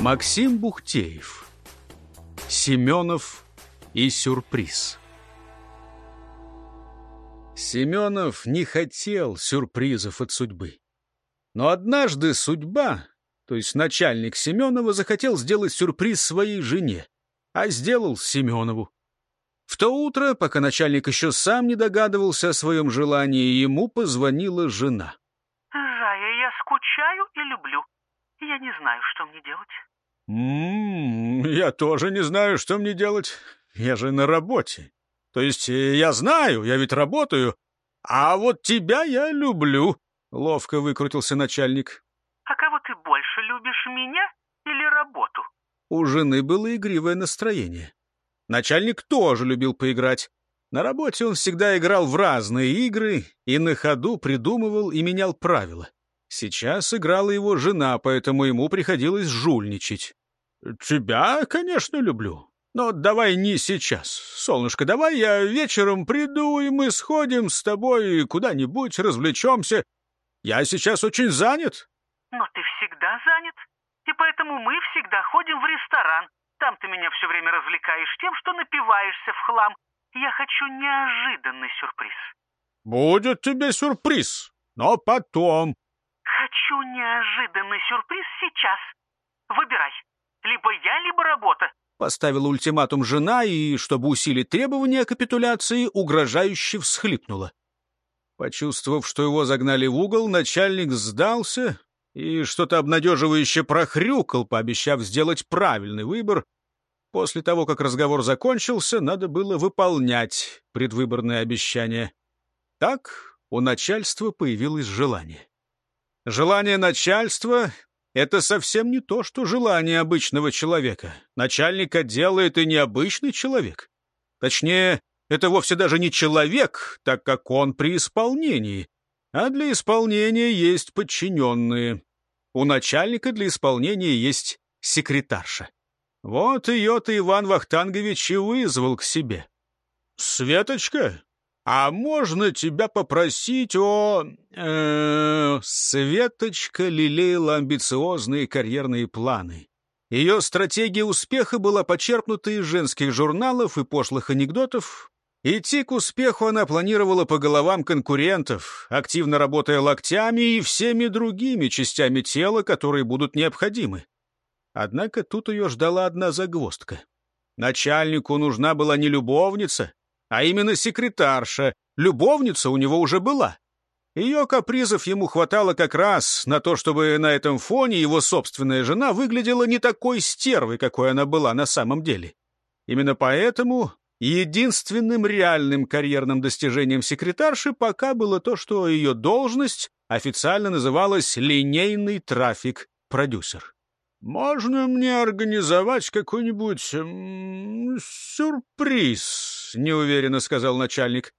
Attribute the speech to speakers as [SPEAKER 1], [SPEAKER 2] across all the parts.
[SPEAKER 1] Максим Бухтеев. Семенов и сюрприз. Семенов не хотел сюрпризов от судьбы. Но однажды судьба, то есть начальник Семенова, захотел сделать сюрприз своей жене, а сделал Семенову. В то утро, пока начальник еще сам не догадывался о своем желании, ему позвонила жена.
[SPEAKER 2] «Зая, я скучаю и люблю. Я не знаю, что мне делать».
[SPEAKER 1] «М -м, я тоже не знаю, что мне делать. Я же на работе. То есть э, я знаю, я ведь работаю. А вот тебя я люблю», — ловко выкрутился начальник.
[SPEAKER 2] «А кого ты больше любишь, меня или работу?»
[SPEAKER 1] У жены было игривое настроение. Начальник тоже любил поиграть. На работе он всегда играл в разные игры и на ходу придумывал и менял правила. Сейчас играла его жена, поэтому ему приходилось жульничать. «Тебя, конечно, люблю. Но давай не сейчас. Солнышко, давай я вечером приду, и мы сходим с тобой куда-нибудь, развлечемся. Я сейчас очень занят».
[SPEAKER 2] «Но ты всегда занят, и поэтому мы всегда ходим в ресторан. Там ты меня все время развлекаешь тем, что напиваешься в хлам. Я хочу неожиданный сюрприз».
[SPEAKER 1] «Будет тебе сюрприз, но потом».
[SPEAKER 2] «Хочу неожиданный сюрприз сейчас. Выбирай». Либо я, либо работа.
[SPEAKER 1] Поставила ультиматум жена и, чтобы усилить требования капитуляции, угрожающе всхлипнула. Почувствовав, что его загнали в угол, начальник сдался и что-то обнадеживающе прохрюкал, пообещав сделать правильный выбор. После того, как разговор закончился, надо было выполнять предвыборные обещания. Так у начальства появилось желание. Желание начальства это совсем не то, что желание обычного человека. Начальник отдела — это не обычный человек. Точнее, это вовсе даже не человек, так как он при исполнении. А для исполнения есть подчиненные. У начальника для исполнения есть секретарша. Вот ее-то Иван Вахтангович и вызвал к себе. «Светочка, «А можно тебя попросить о...» э, Светочка лелеяла амбициозные карьерные планы. Ее стратегия успеха была почерпнута из женских журналов и пошлых анекдотов. Идти к успеху она планировала по головам конкурентов, активно работая локтями и всеми другими частями тела, которые будут необходимы. Однако тут ее ждала одна загвоздка. Начальнику нужна была не любовница, а именно секретарша. Любовница у него уже была. Ее капризов ему хватало как раз на то, чтобы на этом фоне его собственная жена выглядела не такой стервой, какой она была на самом деле. Именно поэтому единственным реальным карьерным достижением секретарши пока было то, что ее должность официально называлась «линейный трафик-продюсер». «Можно мне организовать какой-нибудь сюрприз?» — неуверенно сказал начальник.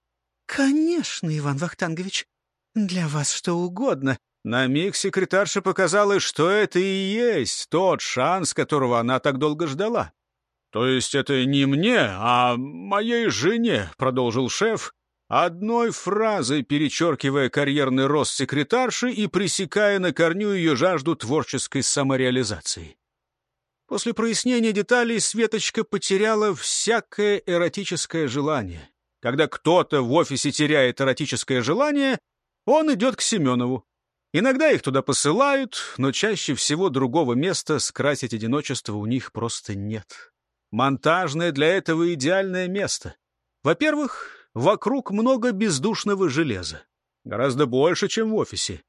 [SPEAKER 3] «Конечно, Иван Вахтангович. Для вас что угодно».
[SPEAKER 1] На миг секретарша показалось, что это и есть тот шанс, которого она так долго ждала. «То есть это не мне, а моей жене», — продолжил шеф, одной фразой перечеркивая карьерный рост секретарши и пресекая на корню ее жажду творческой самореализации. После прояснения деталей Светочка потеряла всякое эротическое желание. Когда кто-то в офисе теряет эротическое желание, он идет к Семенову. Иногда их туда посылают, но чаще всего другого места скрасить одиночество у них просто нет. Монтажное для этого идеальное место. Во-первых, вокруг много бездушного железа. Гораздо больше, чем в офисе.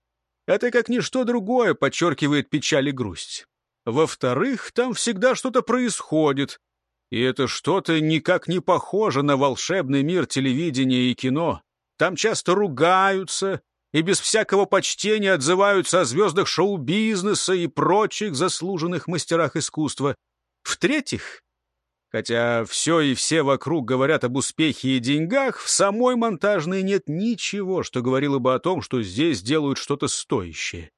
[SPEAKER 1] Это как ничто другое подчеркивает печаль и грусть. Во-вторых, там всегда что-то происходит, и это что-то никак не похоже на волшебный мир телевидения и кино. Там часто ругаются и без всякого почтения отзываются о звездах шоу-бизнеса и прочих заслуженных мастерах искусства. В-третьих, Хотя все и все вокруг говорят об успехе и деньгах, в самой монтажной нет ничего, что говорило бы о том, что здесь делают что-то стоящее.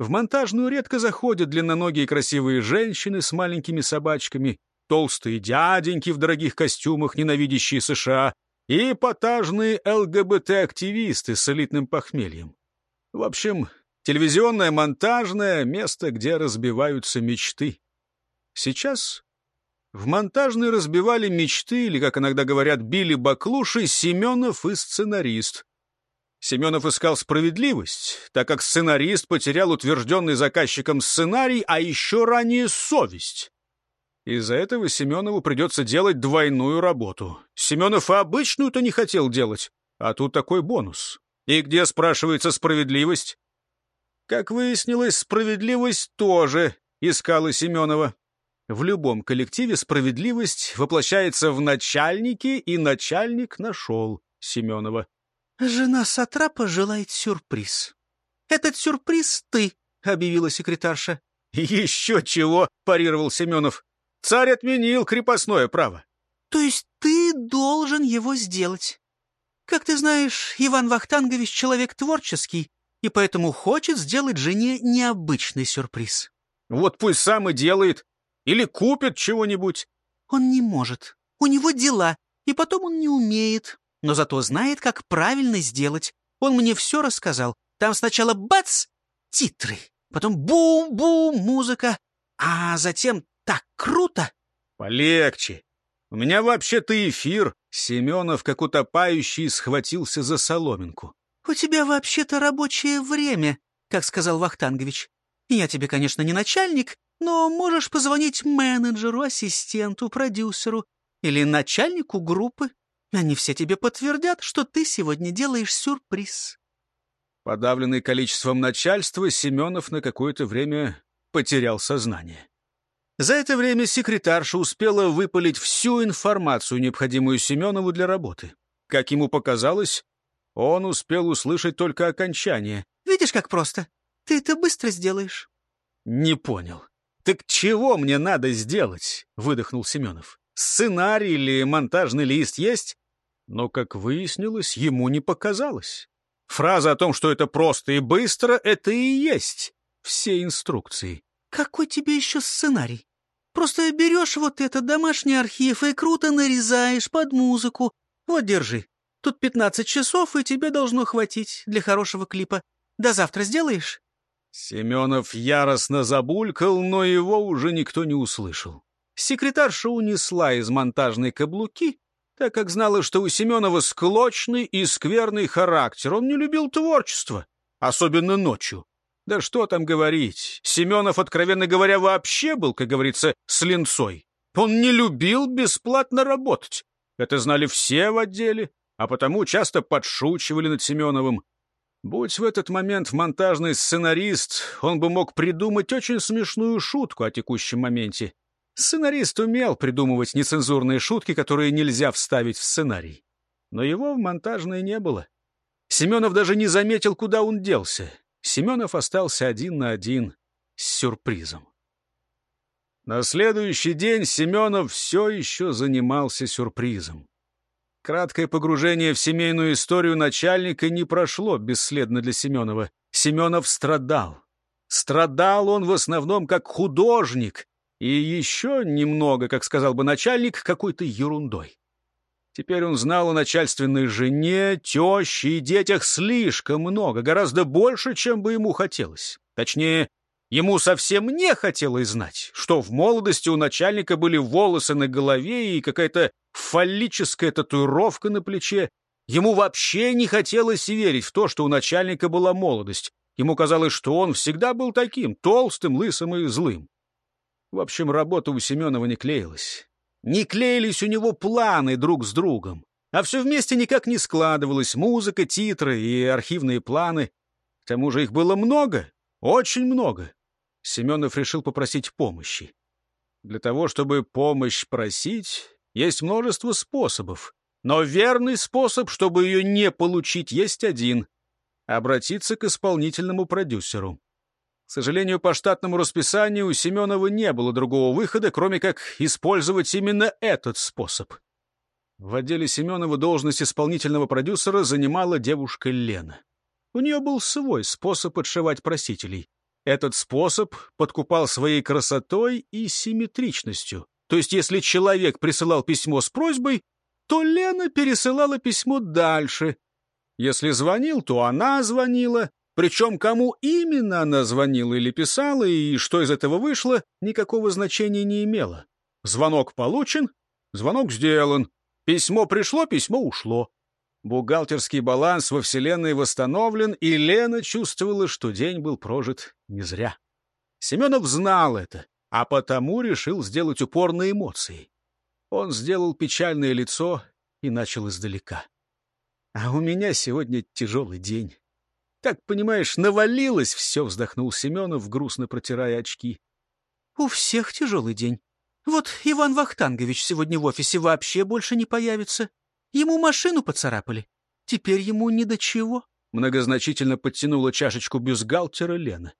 [SPEAKER 1] В монтажную редко заходят длинноногие красивые женщины с маленькими собачками, толстые дяденьки в дорогих костюмах, ненавидящие США, и эпатажные ЛГБТ-активисты с элитным похмельем. В общем, телевизионное монтажное — место, где разбиваются мечты. Сейчас в монтажной разбивали мечты, или, как иногда говорят, били баклуши Семенов и сценарист. Семенов искал справедливость, так как сценарист потерял утвержденный заказчиком сценарий, а еще ранее совесть. Из-за этого Семенову придется делать двойную работу. Семенов и обычную-то не хотел делать, а тут такой бонус. И где, спрашивается, справедливость? Как выяснилось, справедливость тоже искала Семенова. В любом коллективе справедливость воплощается в начальнике, и начальник нашел Семенова.
[SPEAKER 3] «Жена Сатрапа желает сюрприз. Этот сюрприз ты», — объявила секретарша.
[SPEAKER 1] «Еще чего!» — парировал Семенов. «Царь отменил крепостное право».
[SPEAKER 3] «То есть ты должен его сделать. Как ты знаешь, Иван Вахтангович человек творческий, и поэтому хочет сделать жене необычный сюрприз».
[SPEAKER 1] «Вот пусть сам и делает. Или купит чего-нибудь.
[SPEAKER 3] Он не может. У него дела, и потом он не умеет. Но зато знает, как правильно сделать. Он мне все рассказал. Там сначала бац! Титры. Потом бум-бум, музыка. А затем так круто.
[SPEAKER 1] Полегче. У меня вообще-то эфир. Семенов, как утопающий, схватился за соломинку.
[SPEAKER 3] У тебя вообще-то рабочее время, как сказал Вахтангович. Я тебе, конечно, не начальник, но можешь позвонить менеджеру, ассистенту, продюсеру или начальнику группы. Они все тебе подтвердят, что ты сегодня делаешь сюрприз.
[SPEAKER 1] Подавленный количеством начальства, Семенов на какое-то время потерял сознание. За это время секретарша успела выпалить всю информацию, необходимую Семенову для работы. Как ему показалось, он успел услышать только окончание.
[SPEAKER 3] «Видишь, как просто? Ты это быстро сделаешь».
[SPEAKER 1] «Не понял. «Так чего мне надо сделать?» — выдохнул Семенов. «Сценарий или монтажный лист есть?» Но, как выяснилось, ему не показалось. Фраза о том, что это просто и быстро, это и есть все инструкции.
[SPEAKER 3] «Какой тебе еще сценарий? Просто берешь вот этот домашний архив и круто нарезаешь под музыку. Вот, держи. Тут 15 часов, и тебе должно хватить для хорошего клипа. До завтра сделаешь?»
[SPEAKER 1] Семенов яростно забулькал, но его уже никто не услышал. Секретарша унесла из монтажной каблуки, так как знала, что у Семенова склочный и скверный характер. Он не любил творчество, особенно ночью. Да что там говорить, Семенов, откровенно говоря, вообще был, как говорится, с. Он не любил бесплатно работать. Это знали все в отделе, а потому часто подшучивали над Семеновым. Будь в этот момент монтажный сценарист, он бы мог придумать очень смешную шутку о текущем моменте. Сценарист умел придумывать нецензурные шутки, которые нельзя вставить в сценарий. Но его в монтажной не было. Семенов даже не заметил, куда он делся. Семенов остался один на один с сюрпризом. На следующий день Семенов все еще занимался сюрпризом. Краткое погружение в семейную историю начальника не прошло бесследно для Семенова. Семенов страдал. Страдал он в основном как художник, и еще немного, как сказал бы начальник, какой-то ерундой. Теперь он знал о начальственной жене, теще и детях слишком много, гораздо больше, чем бы ему хотелось. Точнее, ему совсем не хотелось знать, что в молодости у начальника были волосы на голове и какая-то фаллическая татуировка на плече. Ему вообще не хотелось верить в то, что у начальника была молодость. Ему казалось, что он всегда был таким, толстым, лысым и злым. В общем, работа у Семенова не клеилась. Не клеились у него планы друг с другом. А все вместе никак не складывалось. Музыка, титры и архивные планы. К тому же их было много, очень много. Семенов решил попросить помощи. Для того, чтобы помощь просить, есть множество способов. Но верный способ, чтобы ее не получить, есть один — обратиться к исполнительному продюсеру. К сожалению, по штатному расписанию у Семенова не было другого выхода, кроме как использовать именно этот способ. В отделе Семенова должность исполнительного продюсера занимала девушка Лена. У нее был свой способ отшивать просителей. Этот способ подкупал своей красотой и симметричностью. То есть, если человек присылал письмо с просьбой, то Лена пересылала письмо дальше. Если звонил, то она звонила, Причем кому именно она звонила или писала, и что из этого вышло, никакого значения не имело. Звонок получен, звонок сделан. Письмо пришло, письмо ушло. Бухгалтерский баланс во Вселенной восстановлен, и Лена чувствовала, что день был прожит не зря. Семенов знал это, а потому решил сделать упор на эмоции. Он сделал печальное лицо и начал издалека. «А у меня сегодня тяжелый день. Как понимаешь, навалилось все, вздохнул Семенов, грустно протирая очки.
[SPEAKER 3] У всех тяжелый день. Вот Иван Вахтангович сегодня в офисе вообще больше не появится. Ему машину поцарапали. Теперь ему ни до чего.
[SPEAKER 1] Многозначительно подтянула чашечку бюстгальтера Лена.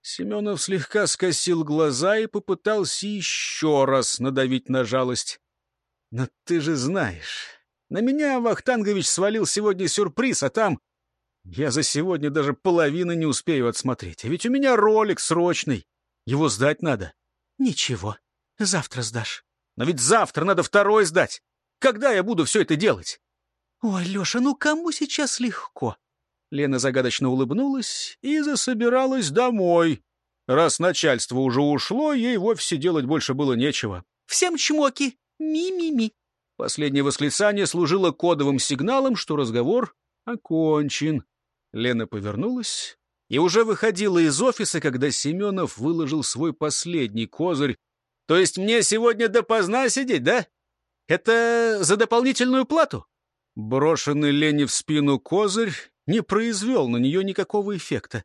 [SPEAKER 1] Семенов слегка скосил глаза и попытался еще раз надавить на жалость. «Но ты же знаешь, на меня Вахтангович свалил сегодня сюрприз, а там я за сегодня даже половины не успею отсмотреть. А ведь у меня ролик срочный. Его сдать надо.
[SPEAKER 3] Ничего, завтра сдашь.
[SPEAKER 1] Но ведь завтра надо второй сдать. Когда я буду все это делать?
[SPEAKER 3] Ой, Леша, ну кому сейчас легко?
[SPEAKER 1] Лена загадочно улыбнулась и засобиралась домой. Раз начальство уже ушло, ей вовсе делать больше было нечего.
[SPEAKER 3] «Всем чмоки! Ми-ми-ми!»
[SPEAKER 1] Последнее восклицание служило кодовым сигналом, что разговор окончен. Лена повернулась и уже выходила из офиса, когда Семенов выложил свой последний козырь. «То есть мне сегодня допоздна сидеть, да? Это за дополнительную плату?» Брошенный Лене в спину козырь не произвел на нее никакого эффекта.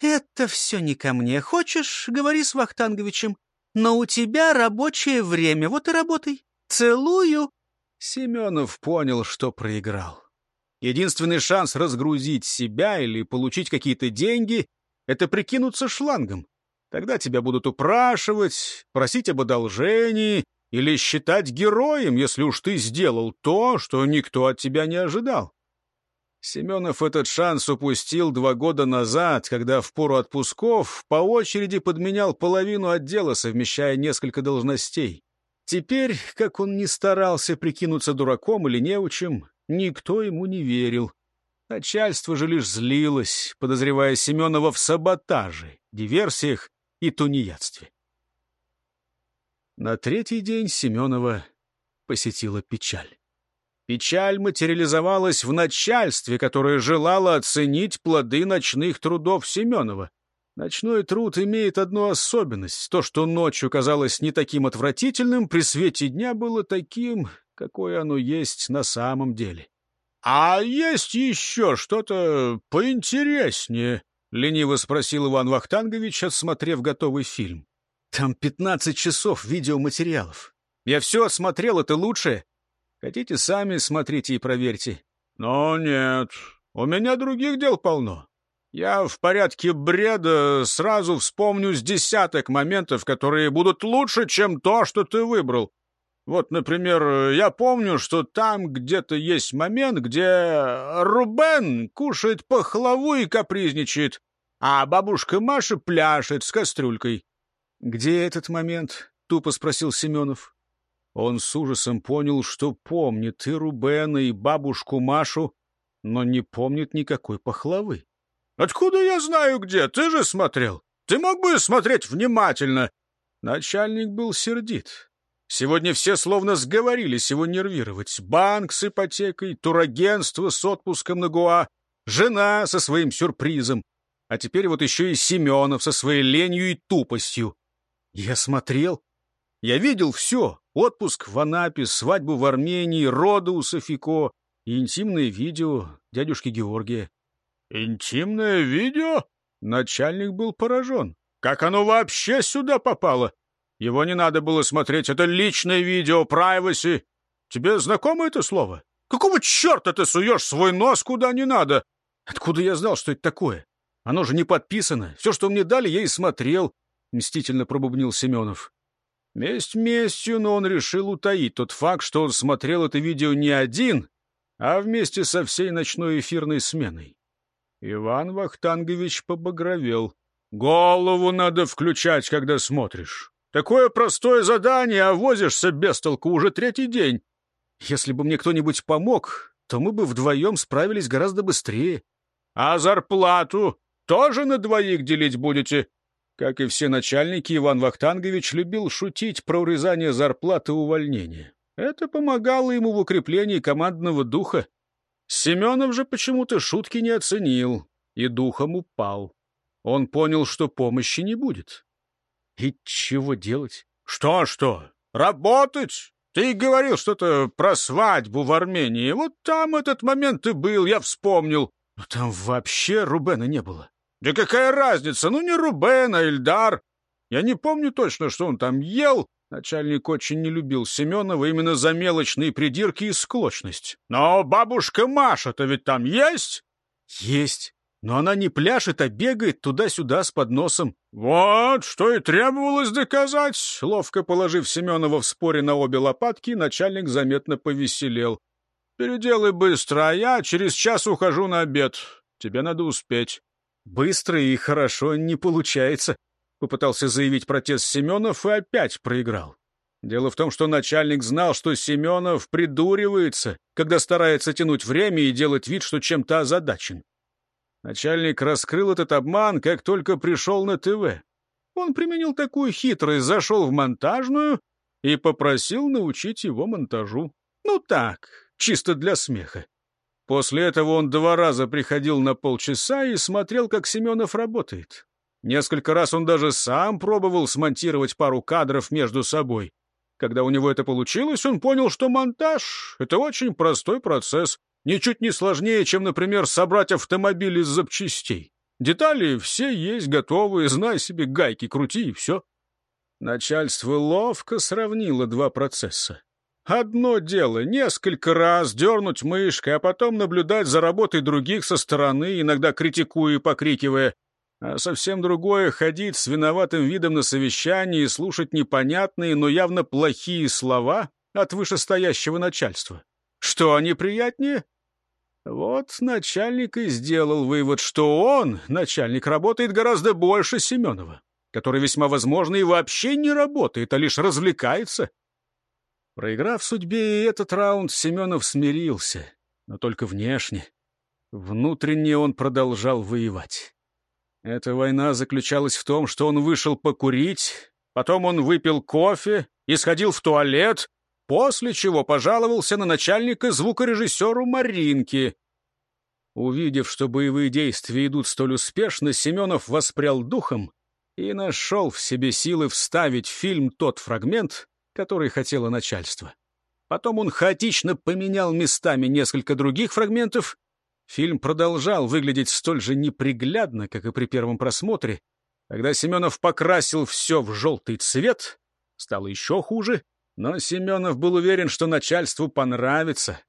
[SPEAKER 3] «Это все не ко мне. Хочешь, говори с Вахтанговичем. Но у тебя рабочее время, вот и работай. Целую!»
[SPEAKER 1] Семенов понял, что проиграл. Единственный шанс разгрузить себя или получить какие-то деньги — это прикинуться шлангом. Тогда тебя будут упрашивать, просить об одолжении или считать героем, если уж ты сделал то, что никто от тебя не ожидал. Семенов этот шанс упустил два года назад, когда в пору отпусков по очереди подменял половину отдела, совмещая несколько должностей. Теперь, как он не старался прикинуться дураком или неучим, Никто ему не верил. Начальство же лишь злилось, подозревая Семенова в саботаже, диверсиях и тунеядстве. На третий день Семенова посетила печаль. Печаль материализовалась в начальстве, которое желало оценить плоды ночных трудов Семенова. Ночной труд имеет одну особенность. То, что ночью казалось не таким отвратительным, при свете дня было таким, какое оно есть на самом деле. — А есть еще что-то поинтереснее? — лениво спросил Иван Вахтангович, осмотрев готовый фильм. — Там пятнадцать часов видеоматериалов. Я все осмотрел, это лучшее. Хотите, сами смотрите и проверьте. — Но нет, у меня других дел полно. Я в порядке бреда сразу вспомню с десяток моментов, которые будут лучше, чем то, что ты выбрал. Вот, например, я помню, что там где-то есть момент, где Рубен кушает пахлаву и капризничает, а бабушка Маша пляшет с кастрюлькой. — Где этот момент? — тупо спросил Семенов. Он с ужасом понял, что помнит и Рубена, и бабушку Машу, но не помнит никакой пахлавы. — Откуда я знаю где? Ты же смотрел. Ты мог бы смотреть внимательно. Начальник был сердит. Сегодня все словно сговорились его нервировать. Банк с ипотекой, турагентство с отпуском на Гуа, жена со своим сюрпризом. А теперь вот еще и Семенов со своей ленью и тупостью. Я смотрел. Я видел все. Отпуск в Анапе, свадьбу в Армении, роды у Софико и интимное видео дядюшки Георгия. «Интимное видео?» Начальник был поражен. «Как оно вообще сюда попало?» Его не надо было смотреть. Это личное видео, privacy. Тебе знакомо это слово? Какого черта ты суешь свой нос куда не надо? Откуда я знал, что это такое? Оно же не подписано. Все, что мне дали, я и смотрел. Мстительно пробубнил Семенов. Месть местью, но он решил утаить тот факт, что он смотрел это видео не один, а вместе со всей ночной эфирной сменой. Иван Вахтангович побагровел. «Голову надо включать, когда смотришь. Такое простое задание, а возишься без толку уже третий день. Если бы мне кто-нибудь помог, то мы бы вдвоем справились гораздо быстрее. А зарплату тоже на двоих делить будете?» Как и все начальники, Иван Вахтангович любил шутить про урезание зарплаты и увольнения. Это помогало ему в укреплении командного духа. Семенов же почему-то шутки не оценил и духом упал. Он понял, что помощи не будет. И чего делать? Что-что? Работать? Ты говорил что-то про свадьбу в Армении. Вот там этот момент и был, я вспомнил. Но там вообще Рубена не было. Да какая разница? Ну, не Рубен, а Эльдар. Я не помню точно, что он там ел. Начальник очень не любил Семенова именно за мелочные придирки и склочность. Но бабушка Маша-то ведь там есть? Есть. Но она не пляшет, а бегает туда-сюда с подносом. Вот, что и требовалось доказать. Ловко положив Семенова в споре на обе лопатки, начальник заметно повеселел. Переделай быстро, а я через час ухожу на обед. Тебе надо успеть. Быстро и хорошо не получается, попытался заявить протест Семенов и опять проиграл. Дело в том, что начальник знал, что Семенов придуривается, когда старается тянуть время и делать вид, что чем-то озадачен. Начальник раскрыл этот обман, как только пришел на ТВ. Он применил такую хитрость, зашел в монтажную и попросил научить его монтажу. Ну так, чисто для смеха. После этого он два раза приходил на полчаса и смотрел, как Семенов работает. Несколько раз он даже сам пробовал смонтировать пару кадров между собой. Когда у него это получилось, он понял, что монтаж — это очень простой процесс, ничуть не сложнее, чем, например, собрать автомобиль из запчастей. Детали все есть готовые, знай себе, гайки крути и все. Начальство ловко сравнило два процесса. Одно дело — несколько раз дернуть мышкой, а потом наблюдать за работой других со стороны, иногда критикуя и покрикивая. А совсем другое — ходить с виноватым видом на совещании и слушать непонятные, но явно плохие слова от вышестоящего начальства. Что они приятнее? Вот начальник и сделал вывод, что он, начальник, работает гораздо больше Семенова, который весьма возможно и вообще не работает, а лишь развлекается. Проиграв судьбе этот раунд, Семенов смирился, но только внешне. Внутренне он продолжал воевать. Эта война заключалась в том, что он вышел покурить, потом он выпил кофе и сходил в туалет, после чего пожаловался на начальника звукорежиссеру Маринки. Увидев, что боевые действия идут столь успешно, Семенов воспрял духом и нашел в себе силы вставить в фильм тот фрагмент, который хотело начальство. Потом он хаотично поменял местами несколько других фрагментов. Фильм продолжал выглядеть столь же неприглядно, как и при первом просмотре. Когда Семенов покрасил все в желтый цвет, стало еще хуже, но Семенов был уверен, что начальству понравится.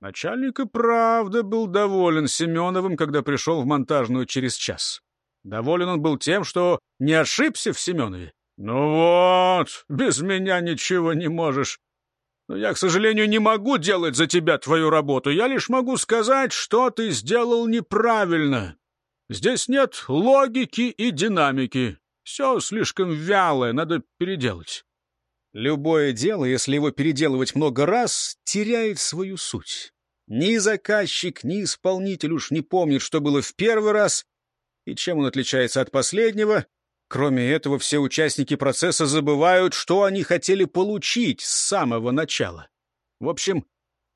[SPEAKER 1] Начальник и правда был доволен Семеновым, когда пришел в монтажную через час. Доволен он был тем, что не ошибся в Семенове. «Ну вот, без меня ничего не можешь. Но я, к сожалению, не могу делать за тебя твою работу. Я лишь могу сказать, что ты сделал неправильно. Здесь нет логики и динамики. Все слишком вялое, надо переделать». Любое дело, если его переделывать много раз, теряет свою суть. Ни заказчик, ни исполнитель уж не помнит, что было в первый раз, и чем он отличается от последнего, Кроме этого, все участники процесса забывают, что они хотели получить с самого начала. В общем,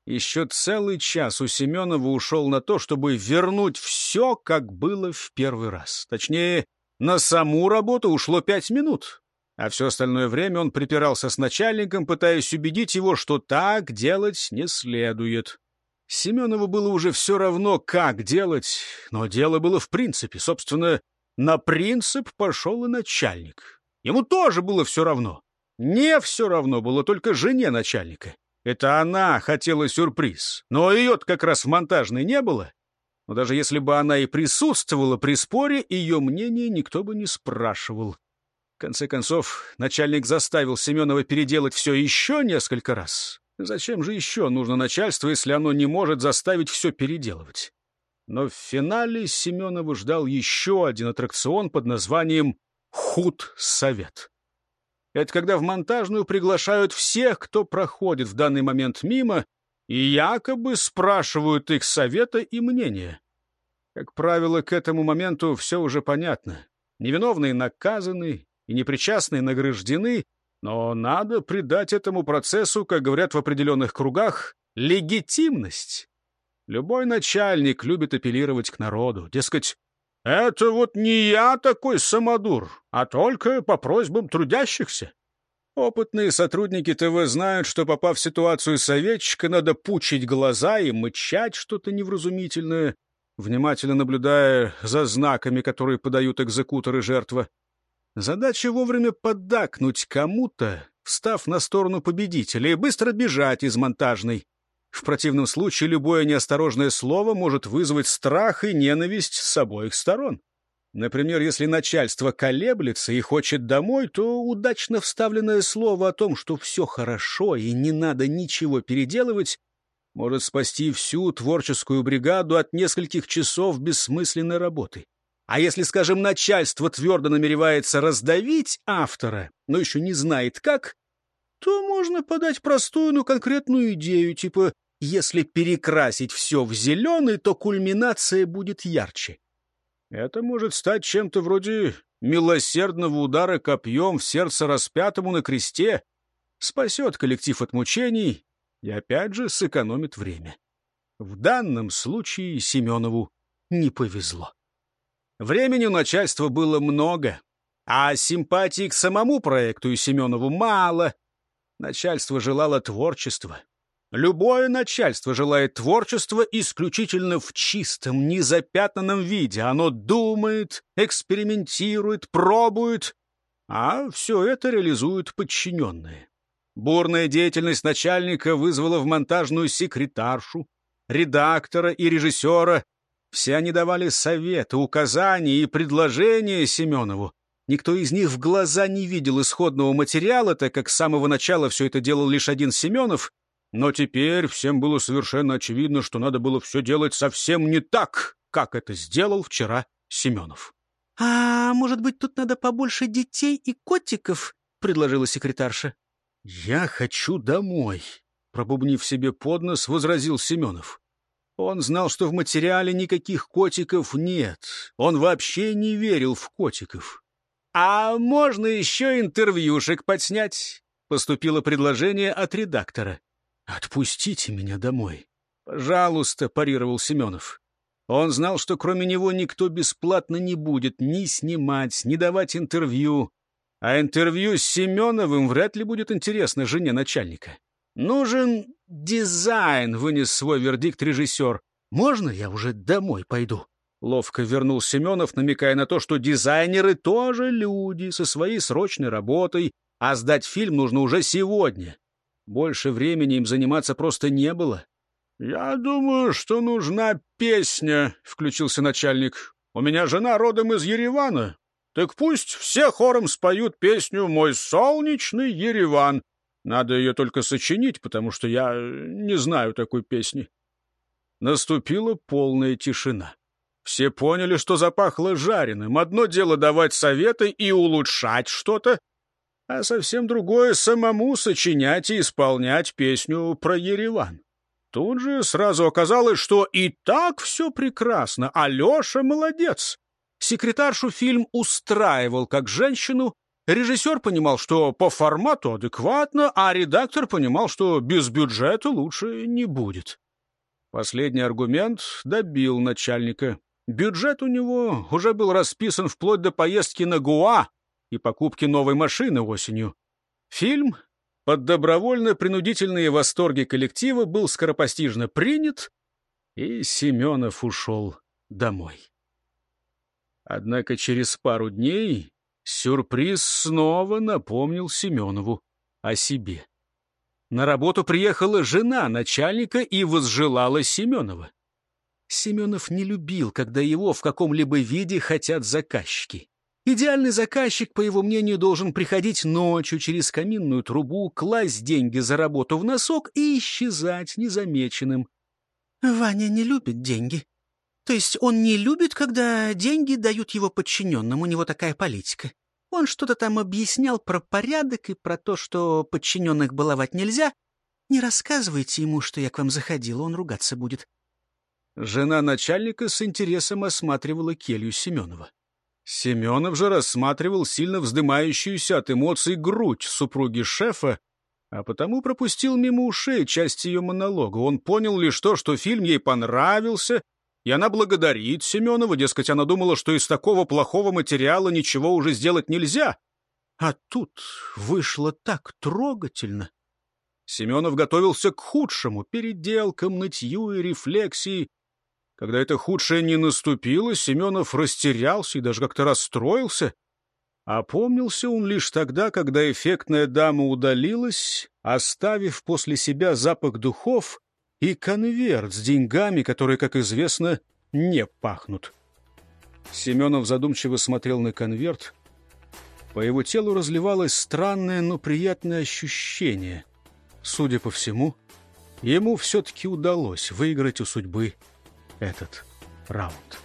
[SPEAKER 1] еще целый час у Семенова ушел на то, чтобы вернуть все, как было в первый раз. Точнее, на саму работу ушло пять минут, а все остальное время он припирался с начальником, пытаясь убедить его, что так делать не следует. Семенову было уже все равно, как делать, но дело было в принципе. Собственно, на принцип пошел и начальник. Ему тоже было все равно. Не все равно было только жене начальника. Это она хотела сюрприз. Но ее как раз в монтажной не было. Но даже если бы она и присутствовала при споре, ее мнение никто бы не спрашивал. В конце концов, начальник заставил Семенова переделать все еще несколько раз. Зачем же еще нужно начальство, если оно не может заставить все переделывать? Но в финале Семенова ждал еще один аттракцион под названием «Худ-совет». Это когда в монтажную приглашают всех, кто проходит в данный момент мимо, и якобы спрашивают их совета и мнения. Как правило, к этому моменту все уже понятно. Невиновные наказаны и непричастные награждены, но надо придать этому процессу, как говорят в определенных кругах, легитимность. Любой начальник любит апеллировать к народу. Дескать, это вот не я такой самодур, а только по просьбам трудящихся. Опытные сотрудники ТВ знают, что, попав в ситуацию советчика, надо пучить глаза и мычать что-то невразумительное, внимательно наблюдая за знаками, которые подают экзекуторы жертва. Задача вовремя поддакнуть кому-то, встав на сторону победителя, и быстро бежать из монтажной. В противном случае любое неосторожное слово может вызвать страх и ненависть с обоих сторон. Например, если начальство колеблется и хочет домой, то удачно вставленное слово о том, что все хорошо и не надо ничего переделывать, может спасти всю творческую бригаду от нескольких часов бессмысленной работы. А если, скажем, начальство твердо намеревается раздавить автора, но еще не знает как, то можно подать простую, но конкретную идею, типа «если перекрасить все в зеленый, то кульминация будет ярче». Это может стать чем-то вроде милосердного удара копьем в сердце распятому на кресте, спасет коллектив от мучений и опять же сэкономит время. В данном случае Семенову не повезло. Времени у начальства было много, а симпатии к самому проекту и Семенову мало. Начальство желало творчества. Любое начальство желает творчества исключительно в чистом, незапятнанном виде. Оно думает, экспериментирует, пробует, а все это реализуют подчиненные. Бурная деятельность начальника вызвала в монтажную секретаршу, редактора и режиссера, все они давали советы, указания и предложения Семенову. Никто из них в глаза не видел исходного материала, так как с самого начала все это делал лишь один Семенов. Но теперь всем было совершенно очевидно, что надо было все делать совсем не так, как это сделал вчера Семенов.
[SPEAKER 3] — А может быть, тут надо побольше детей и котиков? — предложила секретарша.
[SPEAKER 1] — Я хочу домой, — пробубнив себе под нос, возразил Семенов. Он знал, что в материале никаких котиков нет. Он вообще не верил в котиков. «А можно еще интервьюшек подснять?» Поступило предложение от редактора. «Отпустите меня домой». «Пожалуйста», — парировал Семенов. Он знал, что кроме него никто бесплатно не будет ни снимать, ни давать интервью. А интервью с Семеновым вряд ли будет интересно жене начальника. Нужен дизайн, вынес свой вердикт режиссер. Можно я уже домой пойду? Ловко вернул Семенов, намекая на то, что дизайнеры тоже люди со своей срочной работой, а сдать фильм нужно уже сегодня. Больше времени им заниматься просто не было. — Я думаю, что нужна песня, — включился начальник. — У меня жена родом из Еревана. Так пусть все хором споют песню «Мой солнечный Ереван». Надо ее только сочинить, потому что я не знаю такой песни. Наступила полная тишина. Все поняли, что запахло жареным. Одно дело давать советы и улучшать что-то, а совсем другое — самому сочинять и исполнять песню про Ереван. Тут же сразу оказалось, что и так все прекрасно, а Леша молодец. Секретаршу фильм устраивал как женщину, Режиссер понимал, что по формату адекватно, а редактор понимал, что без бюджета лучше не будет. Последний аргумент добил начальника. Бюджет у него уже был расписан вплоть до поездки на Гуа и покупки новой машины осенью. Фильм под добровольно-принудительные восторги коллектива был скоропостижно принят, и Семенов ушел домой. Однако через пару дней Сюрприз снова напомнил Семенову о себе. На работу приехала жена начальника и возжелала Семенова. Семенов не любил, когда его в каком-либо виде хотят заказчики. Идеальный заказчик, по его мнению, должен приходить ночью через каминную трубу, класть деньги за работу в носок и исчезать незамеченным.
[SPEAKER 3] «Ваня не любит деньги», то есть он не любит, когда деньги дают его подчиненным, у него такая политика. Он что-то там объяснял про порядок и про то, что подчиненных баловать нельзя. Не рассказывайте ему, что я к вам заходила, он ругаться будет.
[SPEAKER 1] Жена начальника с интересом осматривала келью Семенова. Семенов же рассматривал сильно вздымающуюся от эмоций грудь супруги шефа, а потому пропустил мимо ушей часть ее монолога. Он понял лишь то, что фильм ей понравился, и она благодарит Семенова, дескать, она думала, что из такого плохого материала ничего уже сделать нельзя. А тут вышло так трогательно. Семенов готовился к худшему, переделкам, нытью и рефлексии. Когда это худшее не наступило, Семенов растерялся и даже как-то расстроился. Опомнился он лишь тогда, когда эффектная дама удалилась, оставив после себя запах духов и конверт с деньгами, которые, как известно, не пахнут. Семенов задумчиво смотрел на конверт. По его телу разливалось странное, но приятное ощущение. Судя по всему, ему все-таки удалось выиграть у судьбы этот раунд.